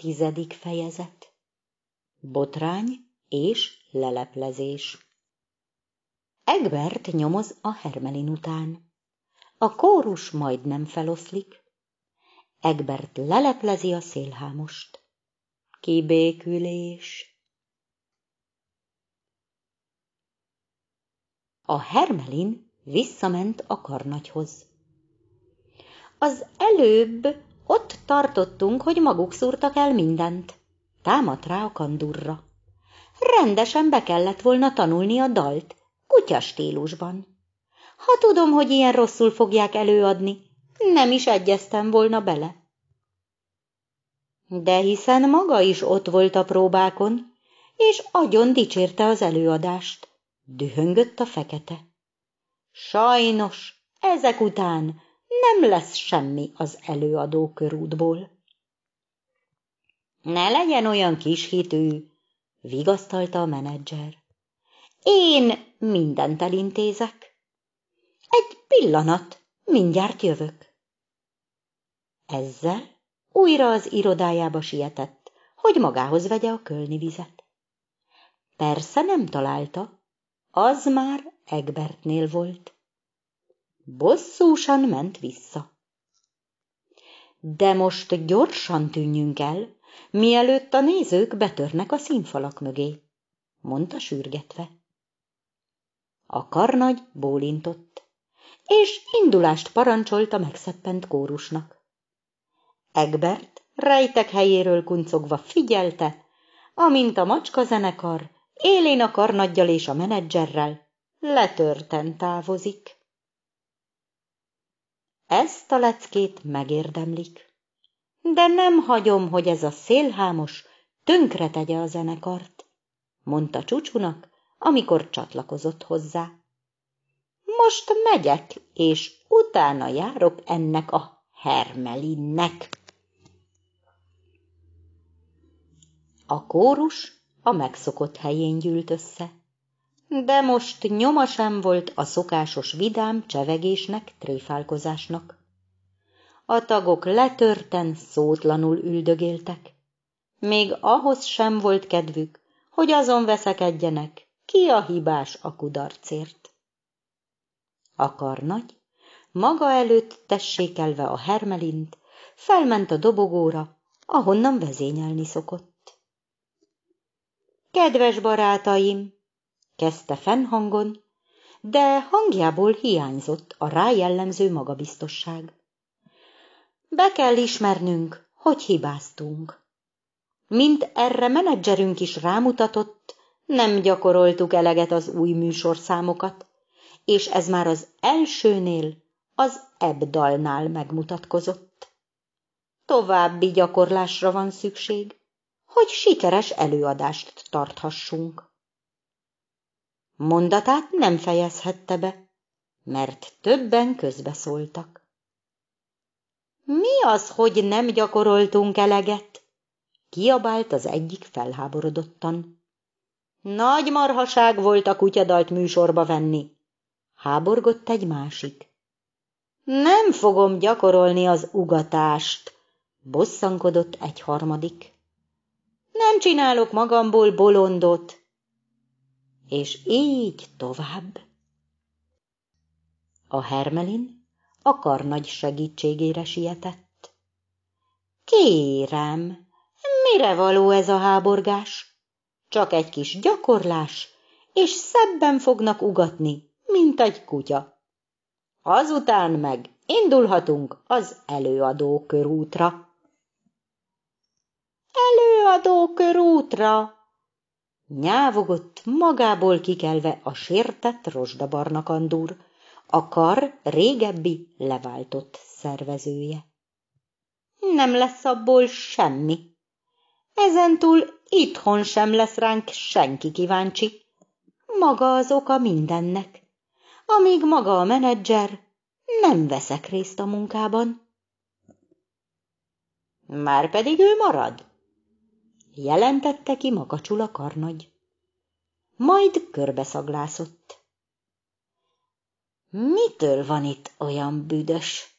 Tizedik fejezet Botrány és leleplezés Egbert nyomoz a Hermelin után. A kórus majdnem feloszlik. Egbert leleplezi a szélhámost. Kibékülés. A Hermelin visszament a karnagyhoz. Az előbb ott tartottunk, hogy maguk szúrtak el mindent. Támadt rá a kandurra. Rendesen be kellett volna tanulni a dalt, kutya stílusban. Ha tudom, hogy ilyen rosszul fogják előadni, nem is egyeztem volna bele. De hiszen maga is ott volt a próbákon, és agyon dicsérte az előadást. Dühöngött a fekete. Sajnos, ezek után nem lesz semmi az előadó körútból. Ne legyen olyan kis hitű, vigasztalta a menedzser. Én mindent elintézek. Egy pillanat, mindjárt jövök. Ezzel újra az irodájába sietett, hogy magához vegye a kölni vizet. Persze nem találta, az már Egbertnél volt. Bosszúsan ment vissza. De most gyorsan tűnjünk el, mielőtt a nézők betörnek a színfalak mögé, mondta sürgetve. A karnagy bólintott, és indulást parancsolt a megszeppent kórusnak. Egbert rejtek helyéről kuncogva figyelte, amint a macska zenekar élén a karnaggyal és a menedzserrel letörten távozik. Ezt a leckét megérdemlik. De nem hagyom, hogy ez a szélhámos tönkre tegye a zenekart, mondta csúcsunak, amikor csatlakozott hozzá. Most megyek, és utána járok ennek a Hermelinnek. A kórus a megszokott helyén gyűlt össze de most nyoma sem volt a szokásos vidám csevegésnek, tréfálkozásnak. A tagok letörten, szótlanul üldögéltek. Még ahhoz sem volt kedvük, hogy azon veszekedjenek, ki a hibás a kudarcért. A karnagy, maga előtt tessékelve a hermelint, felment a dobogóra, ahonnan vezényelni szokott. Kedves barátaim, kezdte fennhangon, de hangjából hiányzott a rájellemző magabiztosság. Be kell ismernünk, hogy hibáztunk. Mint erre menedzserünk is rámutatott, nem gyakoroltuk eleget az új műsorszámokat, és ez már az elsőnél, az ebdalnál megmutatkozott. További gyakorlásra van szükség, hogy sikeres előadást tarthassunk. Mondatát nem fejezhette be, mert többen közbeszóltak. Mi az, hogy nem gyakoroltunk eleget? Kiabált az egyik felháborodottan. Nagy marhaság volt a kutyadalt műsorba venni. Háborgott egy másik. Nem fogom gyakorolni az ugatást, bosszankodott egy harmadik. Nem csinálok magamból bolondot, és így tovább. A Hermelin a karnagy segítségére sietett. Kérem, mire való ez a háborgás? Csak egy kis gyakorlás, és szebben fognak ugatni, mint egy kutya. Azután meg indulhatunk az előadó körútra. Előadó körútra, Nyávogott, magából kikelve a sértett rozsdabarna kandúr, a kar régebbi leváltott szervezője. Nem lesz abból semmi. Ezentúl itthon sem lesz ránk senki kíváncsi. Maga az oka mindennek, amíg maga a menedzser nem veszek részt a munkában. Márpedig ő marad, jelentette ki makacsul a karnagy. Majd körbeszaglászott. Mitől van itt olyan büdös?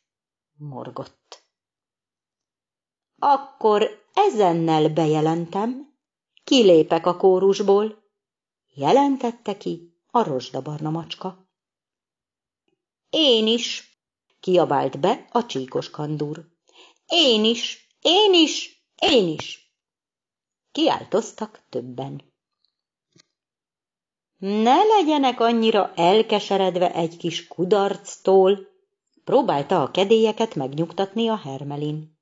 morgott. Akkor ezennel bejelentem, kilépek a kórusból, jelentette ki a rozsdabarna macska. Én is, kiabált be a csíkos kandúr. Én is, én is, én is. Kiáltoztak többen. Ne legyenek annyira elkeseredve egy kis kudarctól, próbálta a kedélyeket megnyugtatni a Hermelin.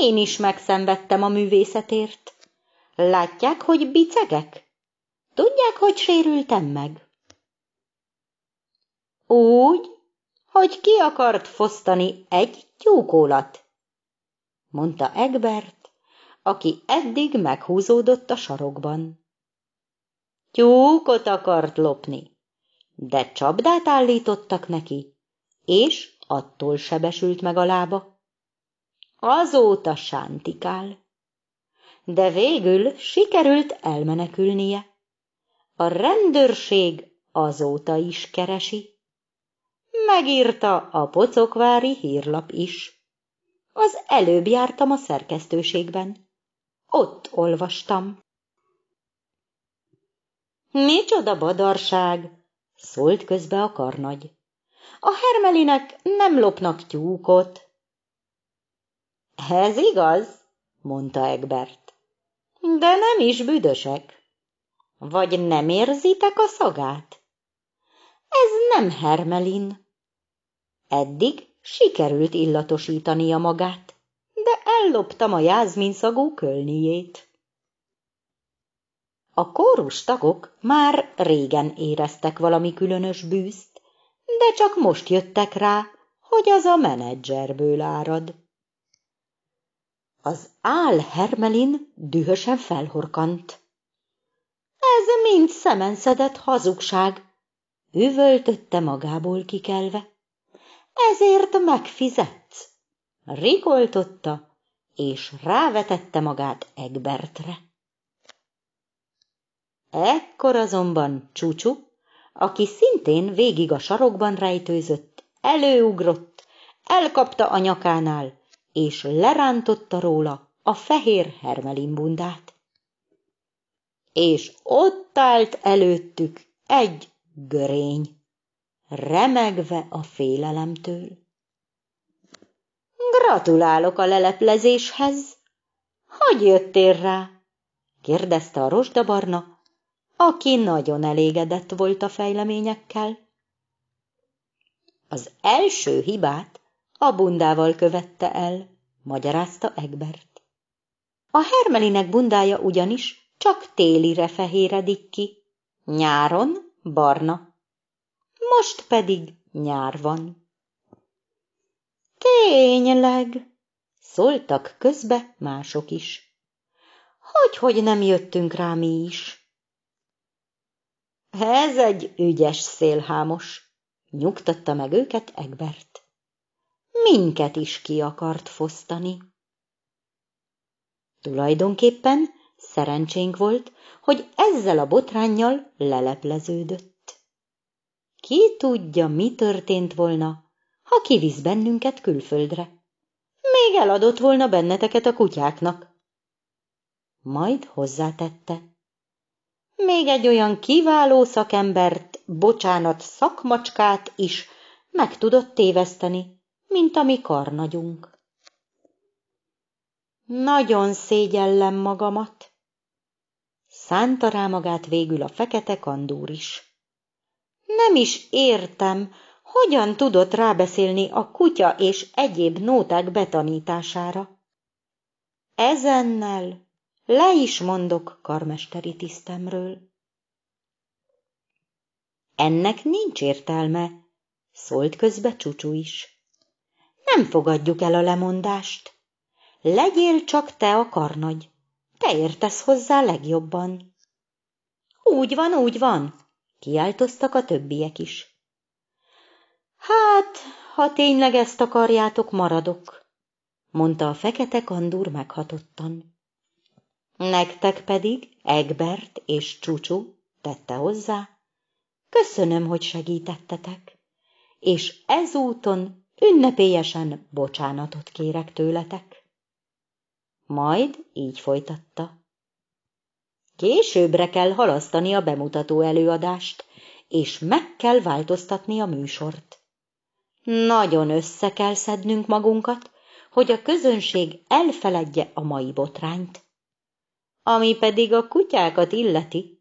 Én is megszenvedtem a művészetért. Látják, hogy bicegek? Tudják, hogy sérültem meg? Úgy, hogy ki akart fosztani egy tyúkólat, mondta Egbert, aki eddig meghúzódott a sarokban. Tyúkot akart lopni, de csapdát állítottak neki, és attól sebesült meg a lába. Azóta sántikál. De végül sikerült elmenekülnie. A rendőrség azóta is keresi. Megírta a pocokvári hírlap is. Az előbb jártam a szerkesztőségben. Ott olvastam. Micsoda badarság! szólt közbe a karnagy. A hermelinek nem lopnak tyúkot. Ez igaz, mondta Egbert. De nem is büdösek. Vagy nem érzitek a szagát? Ez nem hermelin. Eddig sikerült illatosítania magát, elloptam a jázminszagú kölniét. A kórus tagok már régen éreztek valami különös bűzt, de csak most jöttek rá, hogy az a menedzserből árad. Az ál Hermelin dühösen felhorkant. Ez mind szemenszedett hazugság, üvöltötte magából kikelve. Ezért megfizetsz. Rikoltotta, és rávetette magát Egbertre. Ekkor azonban Csúcsú, aki szintén végig a sarokban rejtőzött, előugrott, elkapta a nyakánál, és lerántotta róla a fehér hermelimbundát. És ott állt előttük egy görény, remegve a félelemtől. Gratulálok a leleplezéshez. Hogy jöttél rá? kérdezte a rozsdabarna, aki nagyon elégedett volt a fejleményekkel. Az első hibát a bundával követte el, magyarázta Egbert. A hermelinek bundája ugyanis csak télire fehéredik ki, nyáron barna. Most pedig nyár van. Tényleg, szóltak közbe mások is. Hogy, hogy nem jöttünk rá mi is? Ez egy ügyes szélhámos, nyugtatta meg őket Egbert minket is ki akart fosztani. Tulajdonképpen szerencsénk volt, hogy ezzel a botránnyal lelepleződött. Ki tudja, mi történt volna, ha kivisz bennünket külföldre. Még eladott volna benneteket a kutyáknak. Majd hozzátette. Még egy olyan kiváló szakembert, bocsánat, szakmacskát is meg tudott téveszteni, mint a mi karnagyunk. Nagyon szégyellem magamat. Szánta rá magát végül a fekete kandúr is. Nem is értem, hogyan tudott rábeszélni a kutya és egyéb nóták betanítására. Ezennel le is mondok karmesteri tisztemről. Ennek nincs értelme, szólt közbe Csucsú is. Nem fogadjuk el a lemondást. Legyél csak te a karnagy. Te értesz hozzá legjobban. Úgy van, úgy van, kiáltoztak a többiek is. Hát, ha tényleg ezt akarjátok, maradok, mondta a fekete kandúr meghatottan. Nektek pedig Egbert és Csúcsú tette hozzá. Köszönöm, hogy segítettetek, és ezúton ünnepélyesen bocsánatot kérek tőletek. Majd így folytatta. Későbbre kell halasztani a bemutató előadást, és meg kell változtatni a műsort. Nagyon össze kell szednünk magunkat, hogy a közönség elfeledje a mai botrányt. Ami pedig a kutyákat illeti,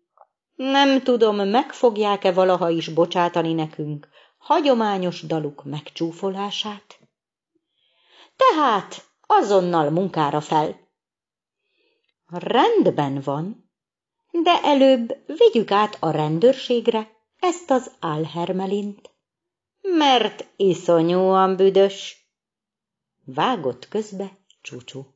nem tudom, meg fogják-e valaha is bocsátani nekünk hagyományos daluk megcsúfolását. Tehát azonnal munkára fel. Rendben van, de előbb vigyük át a rendőrségre ezt az álhermelint, mert iszonyúan büdös. Vágott közbe csúcsú.